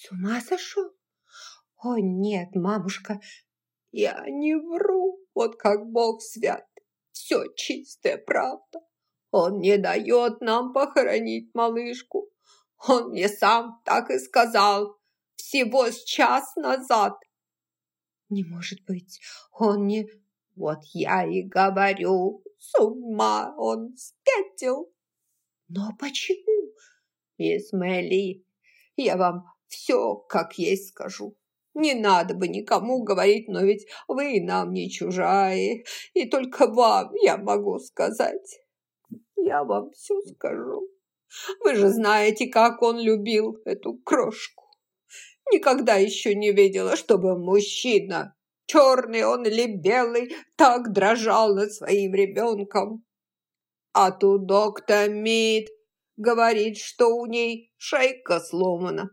С ума сошел? О, нет, мамушка, я не вру, вот как Бог свят. Все чистая правда. Он не дает нам похоронить малышку. Он мне сам так и сказал, всего с час назад. Не может быть, он не... Вот я и говорю, с ума он спятил. Но почему? Мелли, я вам все как есть скажу. Не надо бы никому говорить, но ведь вы нам не чужая, и только вам я могу сказать. Я вам все скажу. Вы же знаете, как он любил эту крошку. Никогда еще не видела, чтобы мужчина, черный он или белый, так дрожал над своим ребенком. А тут доктор Мид говорит, что у ней шейка сломана.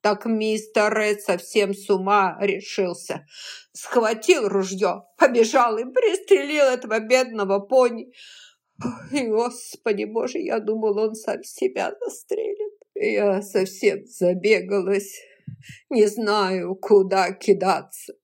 Так мистер Ред совсем с ума решился. Схватил ружье, побежал и пристрелил этого бедного пони. И, господи боже, я думал, он сам себя застрелит. Я совсем забегалась. Не знаю, куда кидаться.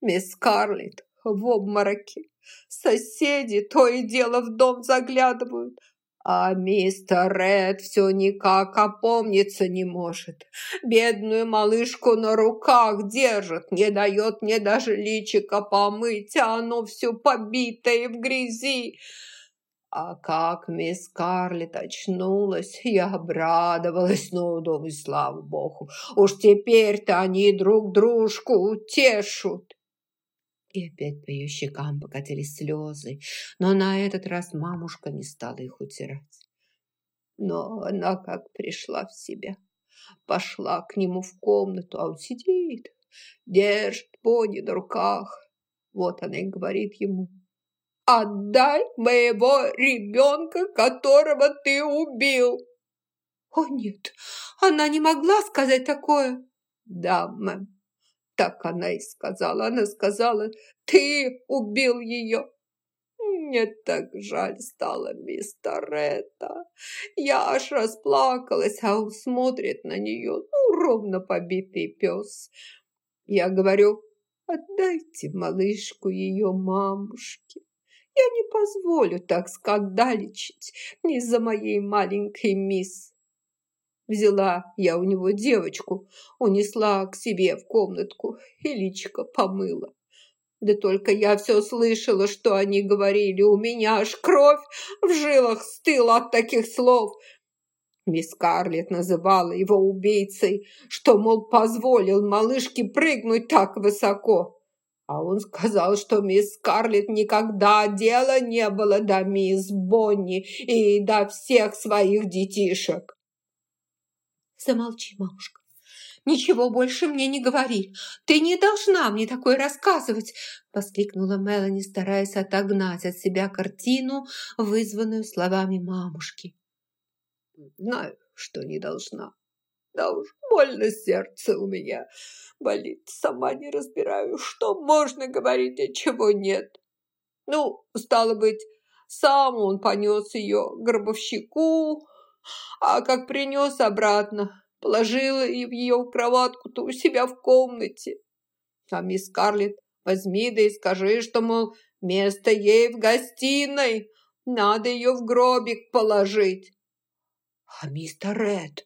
Мисс Карлетт в обмороке. Соседи то и дело в дом заглядывают. А мистер Ред все никак опомниться не может. Бедную малышку на руках держит, не дает мне даже личико помыть, а оно все побитое в грязи. А как мисс Карлетт очнулась, я обрадовалась, ну, думаю, слава богу, уж теперь-то они друг дружку утешут. И опять по ее щекам покатились слезы, но на этот раз мамушка не стала их утирать. Но она как пришла в себя, пошла к нему в комнату, а он сидит, держит пони на руках. Вот она и говорит ему – Отдай моего ребенка, которого ты убил!» «О, нет, она не могла сказать такое!» «Да, мэм, так она и сказала. Она сказала, ты убил ее!» Мне так жаль стало мистер Ретта. Я аж расплакалась, а он смотрит на нее, ну, ровно побитый пес. Я говорю, отдайте малышку ее мамушке. Я не позволю так скандаличить из-за моей маленькой мисс. Взяла я у него девочку, унесла к себе в комнатку и личико помыла. Да только я все слышала, что они говорили. У меня аж кровь в жилах стыла от таких слов. Мисс Карлетт называла его убийцей, что, мол, позволил малышке прыгнуть так высоко. А он сказал, что мисс Скарлетт никогда дела не было до мисс Бонни и до всех своих детишек. Замолчи, мамушка. «Ничего больше мне не говори. Ты не должна мне такое рассказывать!» воскликнула Мелани, стараясь отогнать от себя картину, вызванную словами мамушки. «Знаю, что не должна. Да уж, больно сердце у меня болит. Сама не разбираю, что можно говорить, а чего нет. Ну, стало быть, сам он понес ее гробовщику, а как принес обратно, положила ее в кроватку-то у себя в комнате. А мисс Карлетт, возьми да и скажи, что, мол, место ей в гостиной, надо ее в гробик положить. А мистер Ред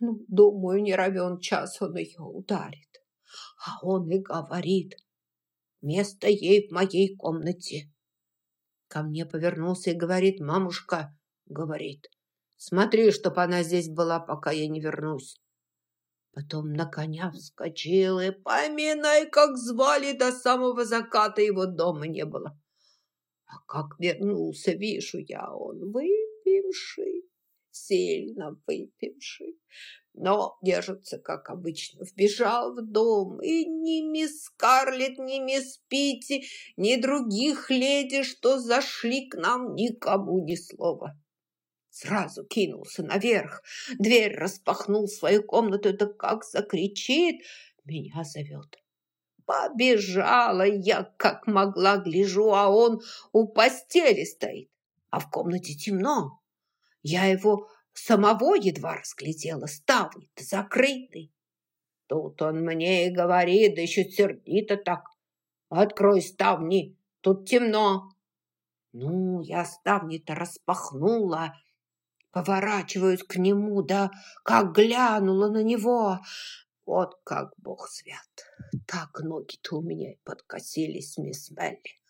ну, думаю, не равен час он ее ударит. А он и говорит, место ей в моей комнате. Ко мне повернулся и говорит, мамушка, говорит, смотри, чтоб она здесь была, пока я не вернусь. Потом на коня вскочил и, поминай, как звали, до самого заката его дома не было. А как вернулся, вижу я, он выпивший сильно выпивший, но держится, как обычно. Вбежал в дом, и ни мисс Скарлетт, ни мисс Питти, ни других леди, что зашли к нам, никому ни слова. Сразу кинулся наверх, дверь распахнул свою комнату, да как закричит, меня зовет. Побежала я, как могла, гляжу, а он у постели стоит, а в комнате темно. Я его Самого едва разглядела, ставни-то. Тут он мне и говорит, да еще сердито так. Открой ставни, тут темно. Ну, я ставни-то распахнула, поворачиваюсь к нему, да как глянула на него. Вот как бог свят. Так ноги-то у меня и подкосились, мисс Мелли.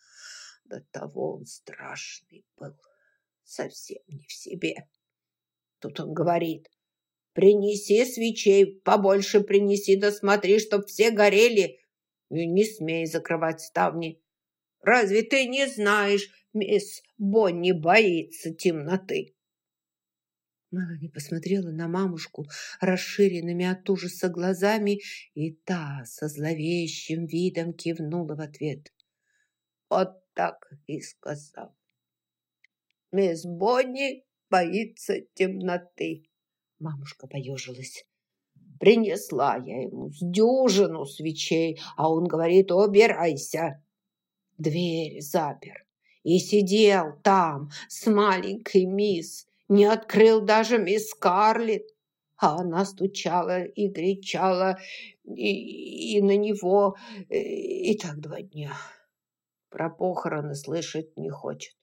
До того он страшный был, совсем не в себе. Тут он говорит, принеси свечей, побольше принеси, да смотри, чтоб все горели, и не смей закрывать ставни. Разве ты не знаешь, мисс Бонни боится темноты? Мелани посмотрела на мамушку расширенными от ужаса глазами, и та со зловещим видом кивнула в ответ. Вот так и сказал. Мисс Бонни боится темноты. Мамушка поежилась. Принесла я ему с дюжину свечей, а он говорит, убирайся. Дверь запер и сидел там с маленькой мисс, не открыл даже мисс Карлетт. А она стучала и кричала и, и на него, и, и так два дня. Про похороны слышать не хочет.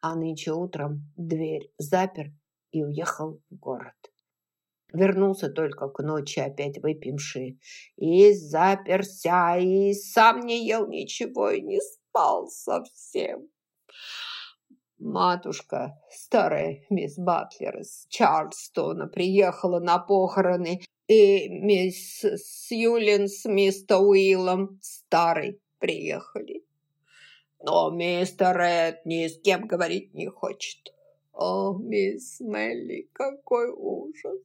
А нынче утром дверь запер и уехал в город. Вернулся только к ночи опять выпивший. И заперся, и сам не ел ничего, и не спал совсем. Матушка, старая мисс Батлер из Чарльстона, приехала на похороны, и мисс Сьюлин с мистер Уиллом, старый, приехали. Но мистер Эд ни с кем говорить не хочет. О, мисс Мелли, какой ужас!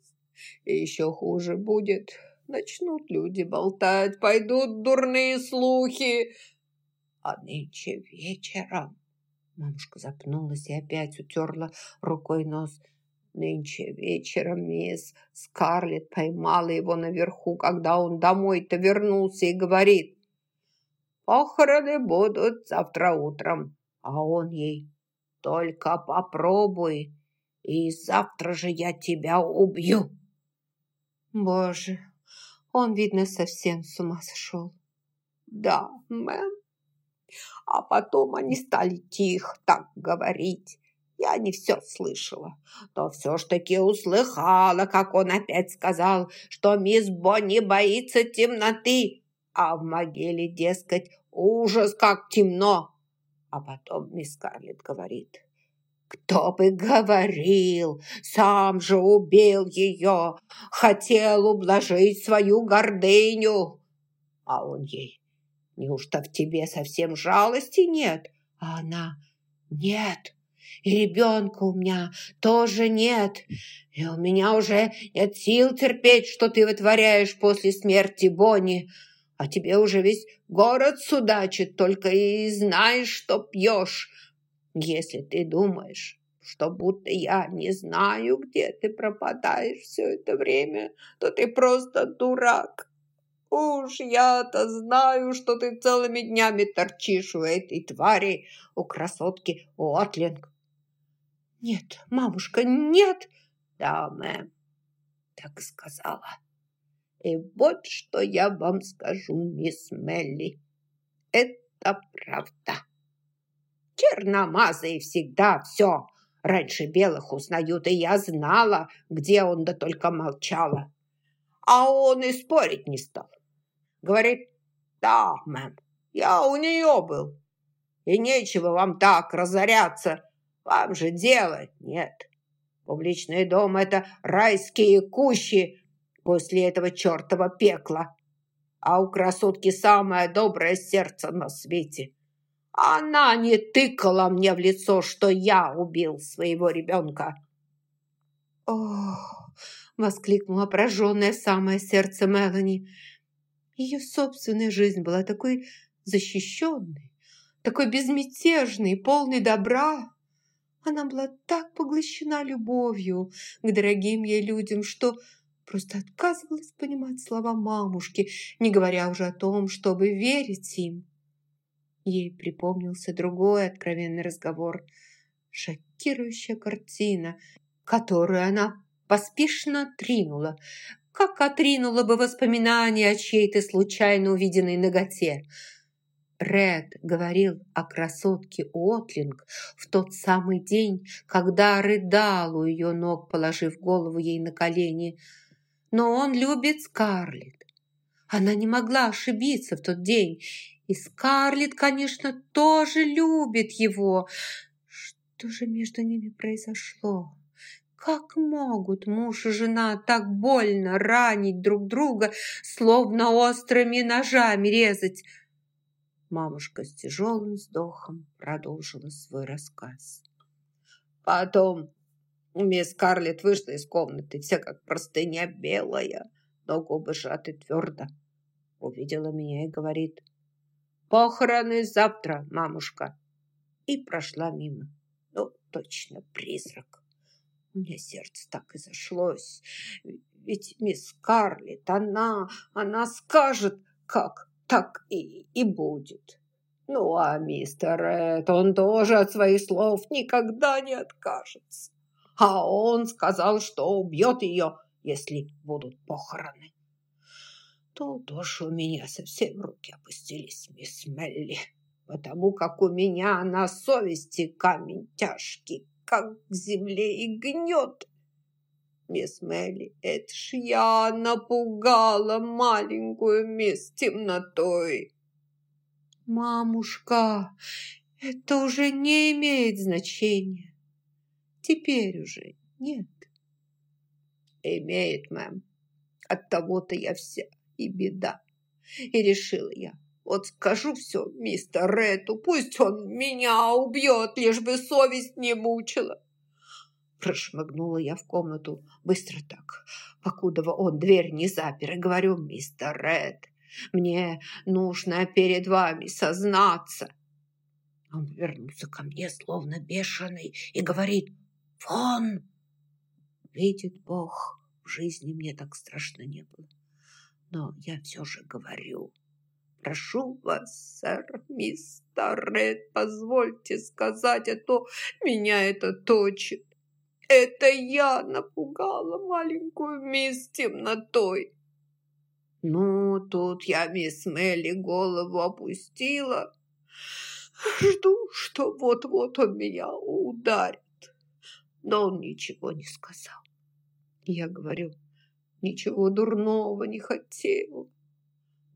И еще хуже будет. Начнут люди болтать, пойдут дурные слухи. А нынче вечером... Мамушка запнулась и опять утерла рукой нос. Нынче вечером мисс Скарлетт поймала его наверху, когда он домой-то вернулся и говорит, «Похороны будут завтра утром». А он ей, «Только попробуй, и завтра же я тебя убью». Боже, он, видно, совсем с ума сошел. Да, мэм. А потом они стали тихо так говорить. Я не все слышала, но все ж таки услыхала, как он опять сказал, что мисс Бонни боится темноты, а в могиле, дескать, ужас, как темно. А потом мисс Карлетт говорит, кто бы говорил, сам же убил ее, хотел ублажить свою гордыню. А он ей, неужто в тебе совсем жалости нет? А она, нет, и ребенка у меня тоже нет, и у меня уже нет сил терпеть, что ты вытворяешь после смерти Бонни, а тебе уже весь город судачит, только и знаешь, что пьешь». Если ты думаешь, что будто я не знаю, где ты пропадаешь все это время, то ты просто дурак. Уж я-то знаю, что ты целыми днями торчишь у этой твари, у красотки Уотлинг. Нет, мамушка, нет. Да, мэм, так сказала. И вот что я вам скажу, мисс Мелли. Это правда. Черномазые всегда все раньше белых узнают, и я знала, где он, да только молчала. А он и спорить не стал. Говорит, да, мэм, я у нее был. И нечего вам так разоряться, вам же делать нет. Публичный дом – это райские кущи после этого чертова пекла. А у красотки самое доброе сердце на свете. Она не тыкала мне в лицо, что я убил своего ребенка. «Ох!» — воскликнула пораженное самое сердце Мелани. Ее собственная жизнь была такой защищенной, такой безмятежной, полной добра. Она была так поглощена любовью к дорогим ей людям, что просто отказывалась понимать слова мамушки, не говоря уже о том, чтобы верить им. Ей припомнился другой откровенный разговор. Шокирующая картина, которую она поспешно тринула, как отринула бы воспоминания о чьей-то случайно увиденной ноготе. Ред говорил о красотке Уотлинг в тот самый день, когда рыдал у ее ног, положив голову ей на колени. Но он любит Скарлетт. Она не могла ошибиться в тот день. И Скарлетт, конечно, тоже любит его. Что же между ними произошло? Как могут муж и жена так больно ранить друг друга, словно острыми ножами резать? Мамушка с тяжелым вздохом продолжила свой рассказ. Потом мисс Карлетт вышла из комнаты, вся как простыня белая, но губы сжаты твердо. Увидела меня и говорит, «Похороны завтра, мамушка!» И прошла мимо. Ну, точно призрак. У меня сердце так и зашлось. Ведь мисс Карлетт, она, она скажет, как так и, и будет. Ну, а мистер Эд, он тоже от своих слов никогда не откажется. А он сказал, что убьет ее, если будут похороны. Тут уж у меня совсем руки опустились, мисс Мелли, потому как у меня на совести камень тяжкий, как к земле и гнет. Мисс Мелли, это ж я напугала маленькую мисс темнотой. Мамушка, это уже не имеет значения. Теперь уже нет. Имеет, мэм. От того-то я вся и беда. И решила я, вот скажу все мистер Рету, пусть он меня убьет, лишь бы совесть не мучила. Прошмыгнула я в комнату быстро так, покуда он дверь не запер, и говорю, мистер Ред, мне нужно перед вами сознаться. Он вернулся ко мне, словно бешеный, и говорит, вон! Видит Бог, в жизни мне так страшно не было. Но я все же говорю, прошу вас, сэр, мистер Ред, позвольте сказать, а то меня это точит. Это я напугала маленькую мисс темнотой. Ну, тут я мисс Мелли голову опустила. Жду, что вот-вот он меня ударит. Но он ничего не сказал. Я говорю, ничего дурного не хотел.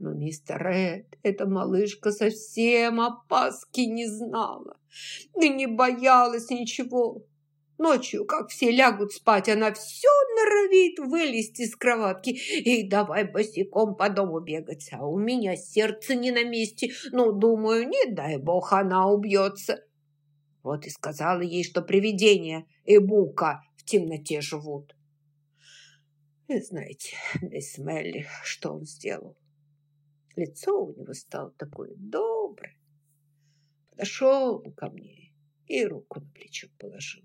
Но мистер Ред, эта малышка совсем опаски не знала и не боялась ничего. Ночью, как все лягут спать, она все норовит вылезти из кроватки и давай босиком по дому бегать. А у меня сердце не на месте. Ну, думаю, не дай бог она убьется. Вот и сказала ей, что привидения и бука в темноте живут. И знаете, мисс Мелли, что он сделал? Лицо у него стало такое доброе. Подошел ко мне и руку на плечо положил.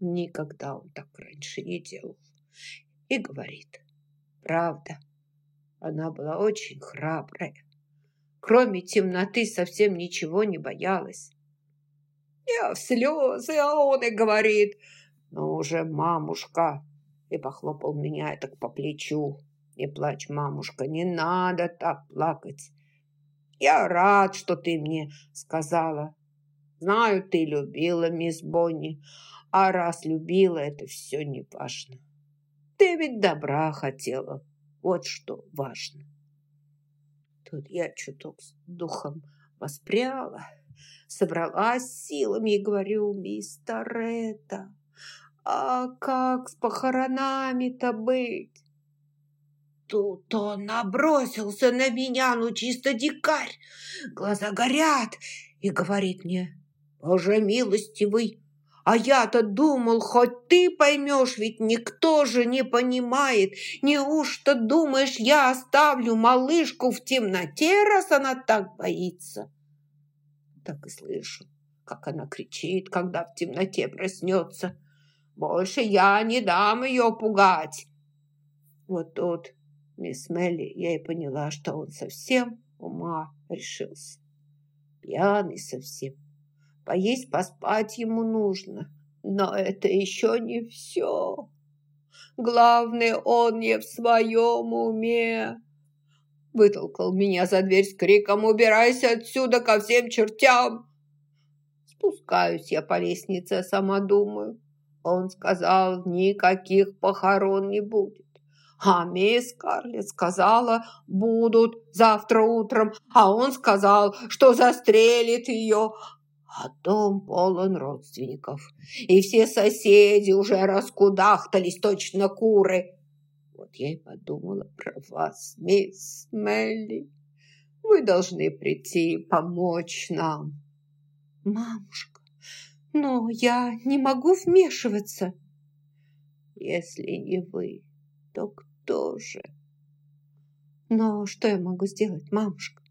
Никогда он так раньше не делал. И говорит, правда, она была очень храбрая. Кроме темноты совсем ничего не боялась. Я в слезы, а он и говорит, ну уже, мамушка, и похлопал меня так по плечу. Не плачь, мамушка, не надо так плакать. Я рад, что ты мне сказала. Знаю, ты любила мисс Бонни, а раз любила, это все не важно. Ты ведь добра хотела. Вот что важно. Тут я чуток с духом воспряла, собралась силами и говорю, мистер это, а как с похоронами-то быть? Тут он набросился на меня, ну чисто дикарь, глаза горят, и говорит мне, «Боже милостивый, а я-то думал, хоть ты поймешь, ведь никто же не понимает. Неужто думаешь, я оставлю малышку в темноте, раз она так боится? Так и слышу, как она кричит, когда в темноте проснется. Больше я не дам ее пугать. Вот тут, мисс Мелли, я и поняла, что он совсем ума решился. Пьяный совсем. Поесть, поспать ему нужно. Но это еще не все. Главное, он не в своем уме. Вытолкал меня за дверь с криком «Убирайся отсюда ко всем чертям!» Спускаюсь я по лестнице, сама думаю. Он сказал, никаких похорон не будет. А мисс Карлетт сказала, будут завтра утром, а он сказал, что застрелит ее. А дом полон родственников, и все соседи уже раскудахтались, точно куры. Вот я и подумала про вас, мисс Мелли. Вы должны прийти и помочь нам. Мамушка, но я не могу вмешиваться. Если не вы, то кто же? Но что я могу сделать, мамушка?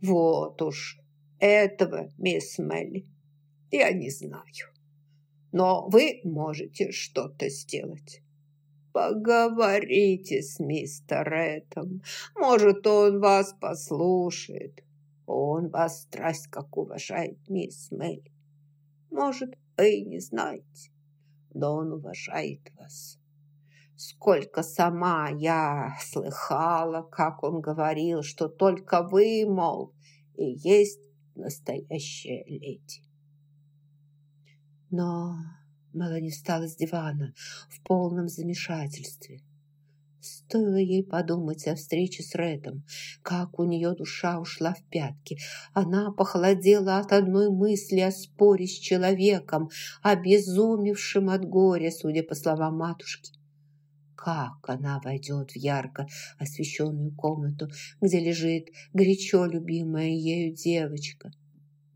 Вот уж этого, мисс Мелли, я не знаю. Но вы можете что-то сделать. Поговорите с мистером. Может, он вас послушает. Он вас страсть как уважает, мисс Мелли. Может, вы не знаете, но он уважает вас. Сколько сама я слыхала, как он говорил, что только вы, мол, и есть настоящая леди. Но Мелани встала с дивана в полном замешательстве. Стоило ей подумать о встрече с Рэдом, как у нее душа ушла в пятки. Она похолодела от одной мысли о споре с человеком, обезумевшим от горя, судя по словам матушки. Как она войдет в ярко освещенную комнату, где лежит горячо любимая ею девочка?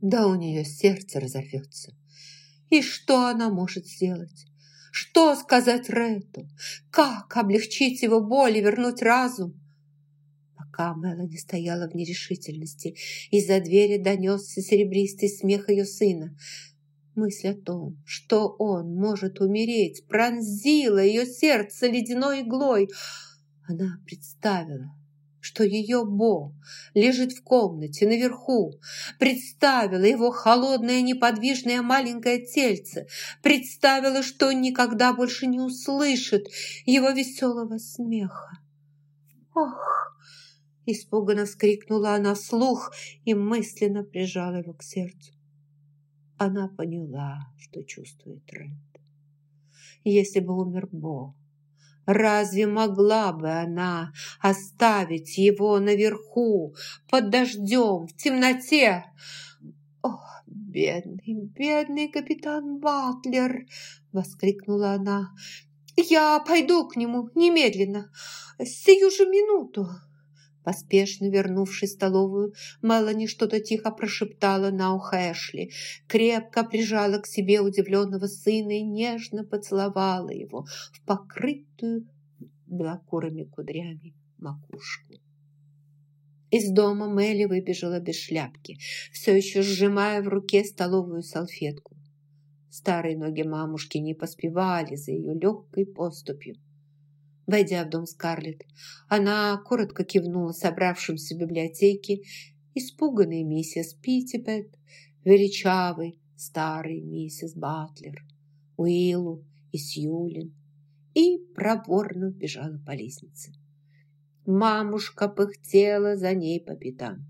Да у нее сердце разорвется. И что она может сделать? Что сказать Рету? Как облегчить его боль и вернуть разум? Пока Мелани стояла в нерешительности, из-за двери донесся серебристый смех ее сына. Мысль о том, что он может умереть, пронзила ее сердце ледяной иглой. Она представила, что ее Бо лежит в комнате наверху, представила его холодное неподвижное маленькое тельце, представила, что никогда больше не услышит его веселого смеха. «Ох!» – испуганно вскрикнула она вслух и мысленно прижала его к сердцу. Она поняла, что чувствует Ред. Если бы умер Бо, Разве могла бы она оставить его наверху, под дождем, в темноте? «О, бедный, бедный капитан Батлер!» — воскликнула она. «Я пойду к нему немедленно, сию же минуту!» Поспешно вернувшись в столовую, Мелани что-то тихо прошептала на ухо Эшли, крепко прижала к себе удивленного сына и нежно поцеловала его в покрытую белокурыми кудрями макушку. Из дома Мелли выбежала без шляпки, все еще сжимая в руке столовую салфетку. Старые ноги мамушки не поспевали за ее легкой поступью. Войдя в дом Скарлетт, она коротко кивнула собравшимся в библиотеке испуганной миссис Питтипет, величавой старой миссис Батлер, Уиллу и Сьюлин, и проворно бежала по лестнице. Мамушка пыхтела за ней по пятам.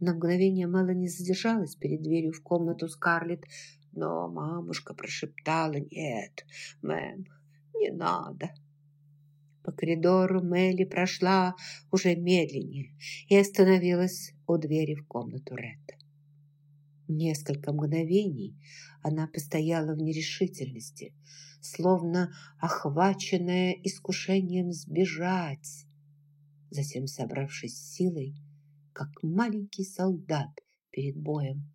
На мгновение Мелани задержалась перед дверью в комнату Скарлетт, но мамушка прошептала «Нет, мэм, не надо». По коридору Мелли прошла уже медленнее и остановилась у двери в комнату Ретта. Несколько мгновений она постояла в нерешительности, словно охваченная искушением сбежать. Затем, собравшись силой, как маленький солдат перед боем,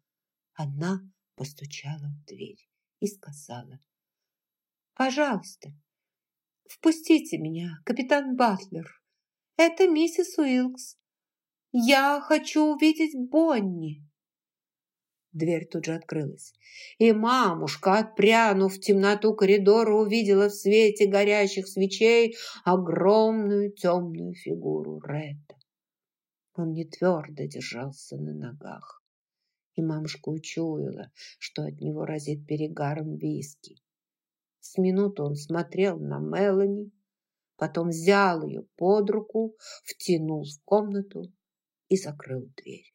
она постучала в дверь и сказала «Пожалуйста, «Впустите меня, капитан Батлер. Это миссис Уилкс. Я хочу увидеть Бонни». Дверь тут же открылась, и мамушка, отпрянув в темноту коридора, увидела в свете горящих свечей огромную темную фигуру Ретта. Он не твердо держался на ногах. и мамушка учуяла, что от него разит перегаром виски. С минуту он смотрел на Мелани, потом взял ее под руку, втянул в комнату и закрыл дверь.